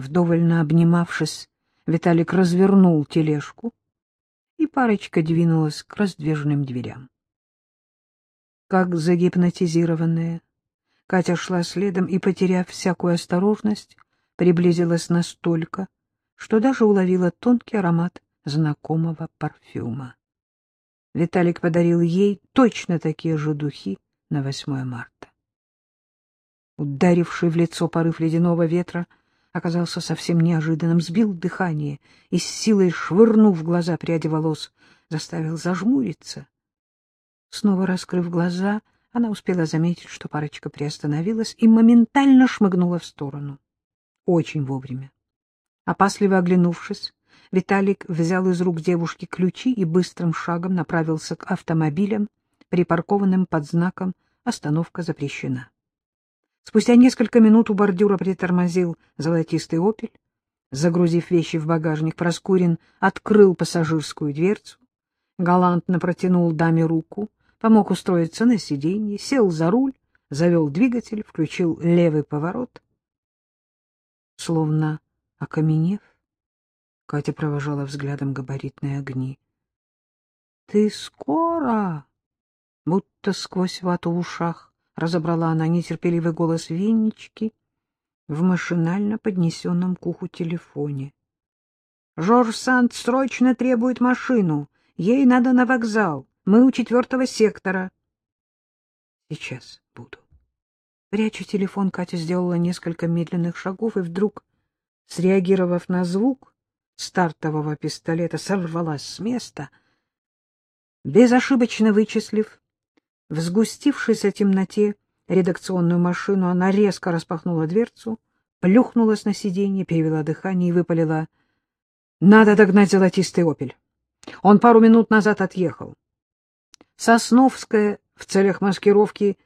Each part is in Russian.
Вдоволь обнимавшись, Виталик развернул тележку, и парочка двинулась к раздвижным дверям. Как загипнотизированная, Катя шла следом и, потеряв всякую осторожность, приблизилась настолько, что даже уловила тонкий аромат знакомого парфюма. Виталик подарил ей точно такие же духи на 8 марта. Ударивший в лицо порыв ледяного ветра оказался совсем неожиданным, сбил дыхание и с силой швырнув в глаза пряди волос, заставил зажмуриться. Снова раскрыв глаза, она успела заметить, что парочка приостановилась и моментально шмыгнула в сторону. Очень вовремя. Опасливо оглянувшись, Виталик взял из рук девушки ключи и быстрым шагом направился к автомобилям, припаркованным под знаком «Остановка запрещена». Спустя несколько минут у бордюра притормозил золотистый «Опель». Загрузив вещи в багажник, Проскурин открыл пассажирскую дверцу, галантно протянул даме руку, помог устроиться на сиденье, сел за руль, завел двигатель, включил левый поворот. Словно окаменев, Катя провожала взглядом габаритные огни. — Ты скоро? — будто сквозь вату в ушах разобрала она нетерпеливый голос Венечки в машинально поднесенном к уху телефоне. — Жорж Санд срочно требует машину. Ей надо на вокзал. Мы у четвертого сектора. — Сейчас буду. Пряча телефон, Катя сделала несколько медленных шагов и вдруг, среагировав на звук стартового пистолета, сорвалась с места, безошибочно вычислив в сгустившейся темноте редакционную машину, она резко распахнула дверцу, плюхнулась на сиденье, перевела дыхание и выпалила. — Надо догнать золотистый опель. Он пару минут назад отъехал. Сосновская в целях маскировки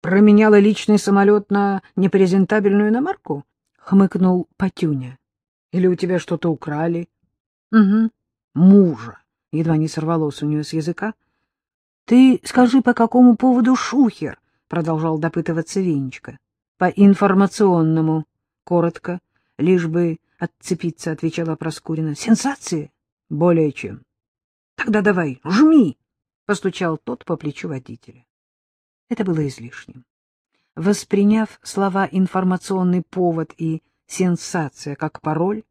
променяла личный самолет на непрезентабельную иномарку? — хмыкнул Патюня. — Или у тебя что-то украли? — Угу. — Мужа. Едва не сорвалось у нее с языка. — Ты скажи, по какому поводу шухер? — продолжал допытываться Венечка. — По информационному. Коротко, лишь бы отцепиться, — отвечала Проскурина. — Сенсации? — Более чем. — Тогда давай, жми! — постучал тот по плечу водителя. Это было излишним. Восприняв слова «информационный повод» и «сенсация» как пароль,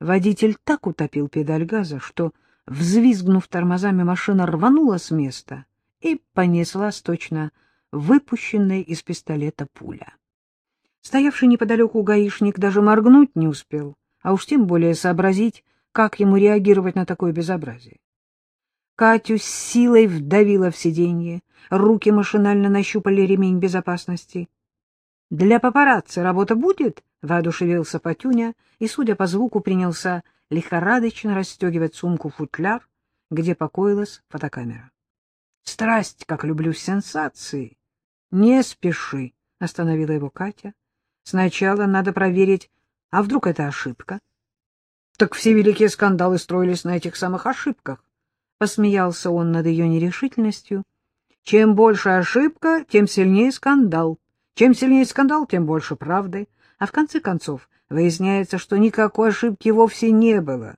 водитель так утопил педаль газа, что, взвизгнув тормозами, машина рванула с места и понеслась точно выпущенная из пистолета пуля. Стоявший неподалеку гаишник даже моргнуть не успел, а уж тем более сообразить, как ему реагировать на такое безобразие. Катю с силой вдавило в сиденье, руки машинально нащупали ремень безопасности. — Для папарацци работа будет? — воодушевился Патюня и, судя по звуку, принялся лихорадочно расстегивать сумку-футляр, где покоилась фотокамера. — Страсть, как люблю сенсации! — Не спеши, — остановила его Катя. — Сначала надо проверить, а вдруг это ошибка? — Так все великие скандалы строились на этих самых ошибках. Посмеялся он над ее нерешительностью. Чем больше ошибка, тем сильнее скандал. Чем сильнее скандал, тем больше правды. А в конце концов выясняется, что никакой ошибки вовсе не было.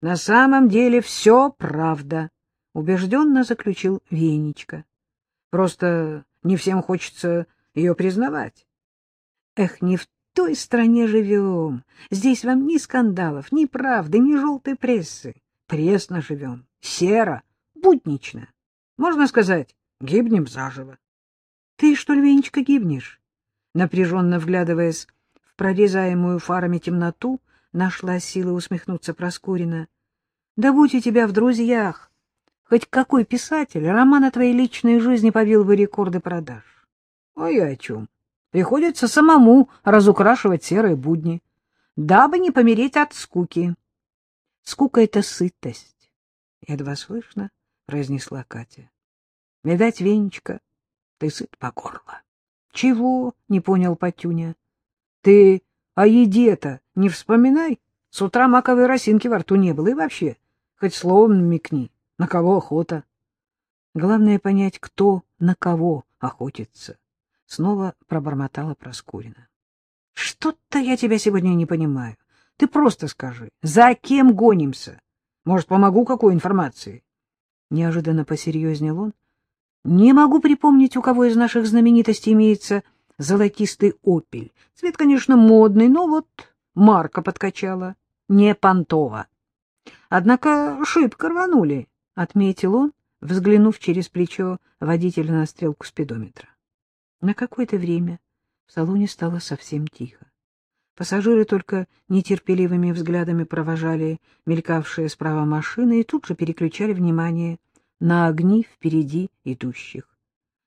На самом деле все правда, — убежденно заключил Венечка. Просто не всем хочется ее признавать. Эх, не в той стране живем. Здесь вам ни скандалов, ни правды, ни желтой прессы. Пресно живем серо, буднично. Можно сказать, гибнем заживо. — Ты, что ли, Венечка, гибнешь? Напряженно вглядываясь в прорезаемую фарами темноту, нашла силы усмехнуться Проскурина. — Да будь у тебя в друзьях! Хоть какой писатель роман о твоей личной жизни побил бы рекорды продаж. — Ой, о чем? Приходится самому разукрашивать серые будни, дабы не помереть от скуки. Скука — это сытость — едва слышно произнесла Катя. — Видать, Венечка, ты сыт по горло. — Чего? — не понял Патюня. — Ты о еде-то не вспоминай. С утра маковой росинки во рту не было. И вообще, хоть словом намекни, на кого охота. Главное понять, кто на кого охотится. Снова пробормотала Проскурина. Что-то я тебя сегодня не понимаю. Ты просто скажи, за кем гонимся? Может, помогу какой информации? Неожиданно посерьезнел он. Не могу припомнить, у кого из наших знаменитостей имеется золотистый опель. Цвет, конечно, модный, но вот марка подкачала. Не понтова. Однако шибко рванули, — отметил он, взглянув через плечо водителя на стрелку спидометра. На какое-то время в салоне стало совсем тихо. Пассажиры только нетерпеливыми взглядами провожали мелькавшие справа машины и тут же переключали внимание на огни впереди идущих.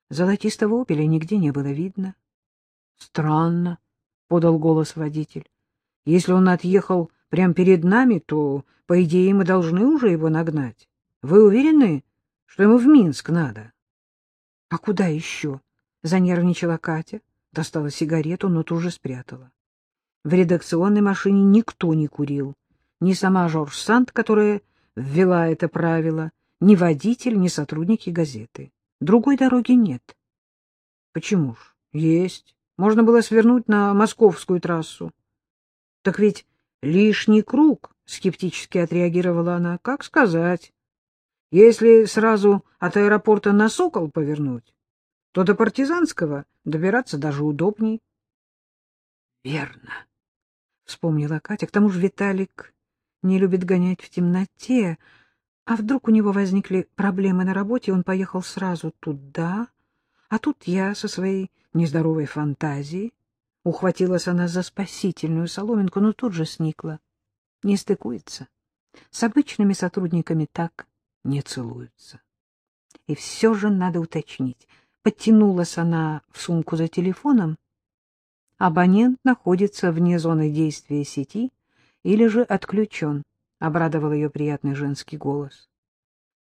Золотистого опеля нигде не было видно. — Странно, — подал голос водитель. — Если он отъехал прямо перед нами, то, по идее, мы должны уже его нагнать. Вы уверены, что ему в Минск надо? — А куда еще? — занервничала Катя. Достала сигарету, но тут же спрятала. В редакционной машине никто не курил. Ни сама Жорж Санд, которая ввела это правило, ни водитель, ни сотрудники газеты. Другой дороги нет. Почему ж? Есть. Можно было свернуть на московскую трассу. Так ведь лишний круг, скептически отреагировала она. Как сказать? Если сразу от аэропорта на Сокол повернуть, то до Партизанского добираться даже удобней. Верно вспомнила Катя. К тому же Виталик не любит гонять в темноте. А вдруг у него возникли проблемы на работе, он поехал сразу туда, а тут я со своей нездоровой фантазией. Ухватилась она за спасительную соломинку, но тут же сникла. Не стыкуется. С обычными сотрудниками так не целуются. И все же надо уточнить. Подтянулась она в сумку за телефоном абонент находится вне зоны действия сети или же отключен, — обрадовал ее приятный женский голос.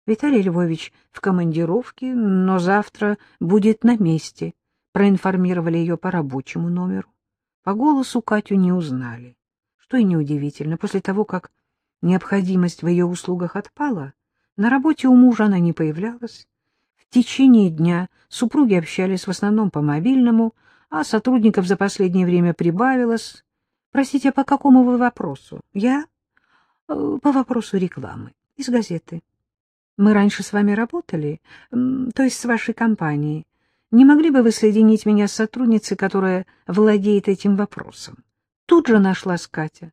Виталий Львович в командировке, но завтра будет на месте, — проинформировали ее по рабочему номеру. По голосу Катю не узнали, что и неудивительно. После того, как необходимость в ее услугах отпала, на работе у мужа она не появлялась. В течение дня супруги общались в основном по мобильному, а сотрудников за последнее время прибавилось. Простите, а по какому вы вопросу? Я? Э, по вопросу рекламы. Из газеты. Мы раньше с вами работали, то есть с вашей компанией. Не могли бы вы соединить меня с сотрудницей, которая владеет этим вопросом? Тут же нашлась Катя.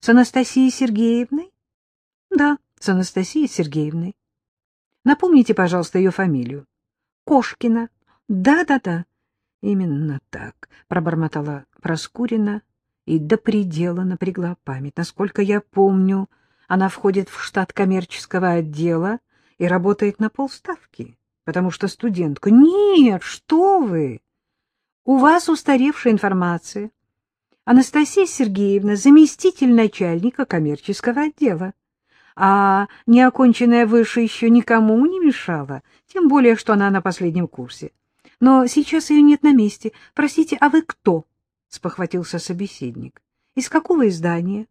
С Анастасией Сергеевной? Да, с Анастасией Сергеевной. Напомните, пожалуйста, ее фамилию. Кошкина. Да-да-да. Именно так, пробормотала Проскурина и до предела напрягла память. Насколько я помню, она входит в штат коммерческого отдела и работает на полставки, потому что студентка. Нет, что вы! У вас устаревшая информация. Анастасия Сергеевна — заместитель начальника коммерческого отдела. А неоконченная выше еще никому не мешала, тем более, что она на последнем курсе. Но сейчас ее нет на месте. Простите, а вы кто? — спохватился собеседник. — Из какого издания?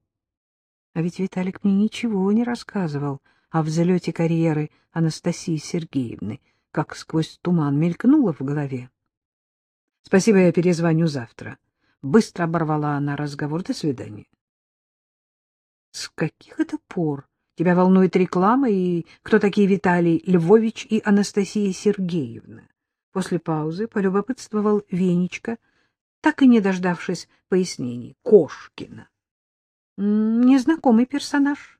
А ведь Виталик мне ничего не рассказывал о взлете карьеры Анастасии Сергеевны, как сквозь туман мелькнуло в голове. — Спасибо, я перезвоню завтра. Быстро оборвала она разговор. До свидания. — С каких это пор тебя волнует реклама и кто такие Виталий Львович и Анастасия Сергеевна? После паузы полюбопытствовал Венечка, так и не дождавшись пояснений. Кошкина. Незнакомый персонаж.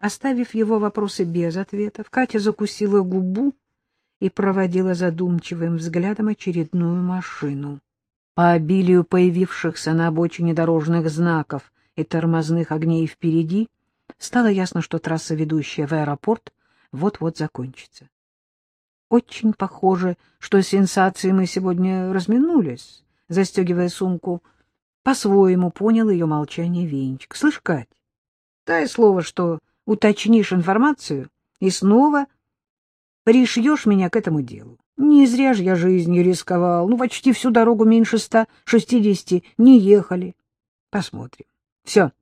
Оставив его вопросы без ответов, Катя закусила губу и проводила задумчивым взглядом очередную машину. По обилию появившихся на обочине дорожных знаков и тормозных огней впереди стало ясно, что трасса, ведущая в аэропорт, вот-вот закончится. Очень похоже, что сенсации мы сегодня разминулись, застегивая сумку. По-своему понял ее молчание Венчик. Слышь, Кать, дай слово, что уточнишь информацию и снова пришьешь меня к этому делу. Не зря же я жизнью рисковал. Ну, почти всю дорогу меньше ста шестидесяти не ехали. Посмотрим. Все.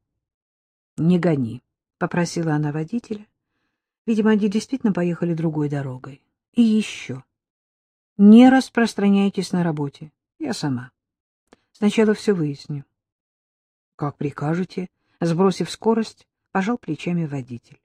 Не гони, — попросила она водителя. Видимо, они действительно поехали другой дорогой. И еще. Не распространяйтесь на работе. Я сама. Сначала все выясню. — Как прикажете. Сбросив скорость, пожал плечами водитель.